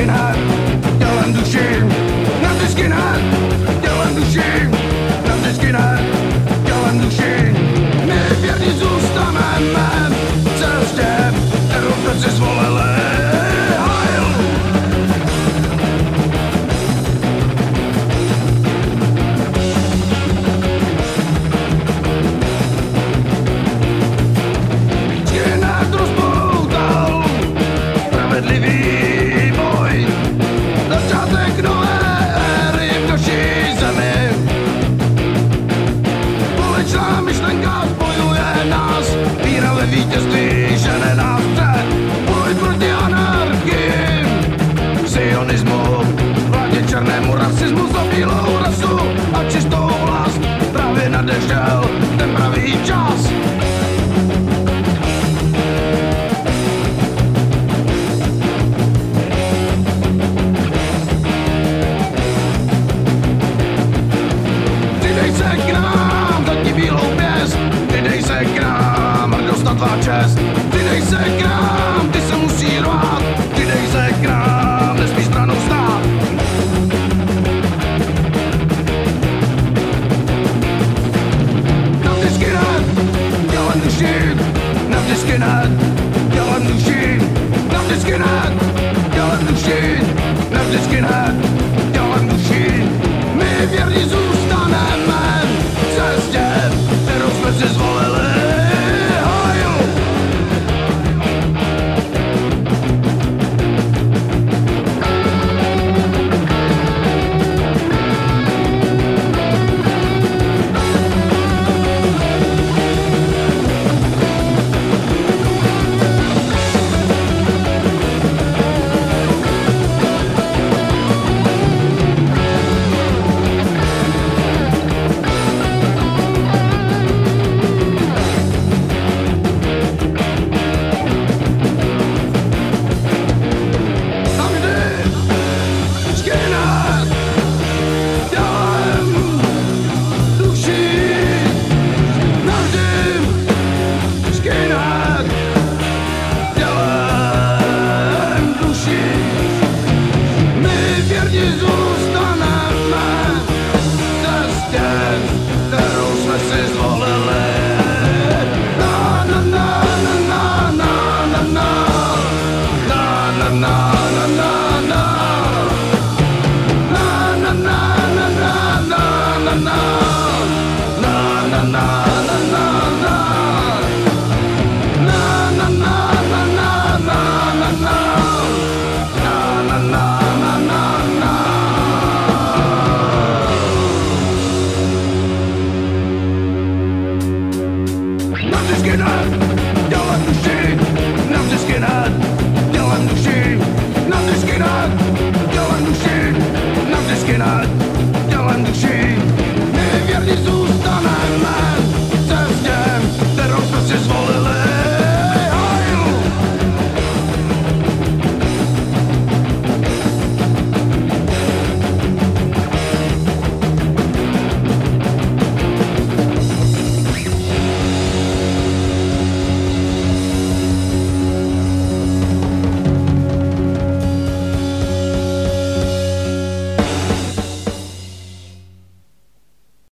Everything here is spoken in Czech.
skinhead, tell him to shame. Not the skinhead, hot, tell him to shame. Not the skinhead, hot, tell him to shame. nové éry v naší zemi. Společná myšlenka spojuje nás, víra ve vítězství žene nás před. Boj proti anarchii, sionismu, vládě černému rasismu za bílou rasu a čistou vlast. Právě nadešel ten pravý čas. k nám, to ti bílou pěst, vydej se k nám, hrdost na tvá čest.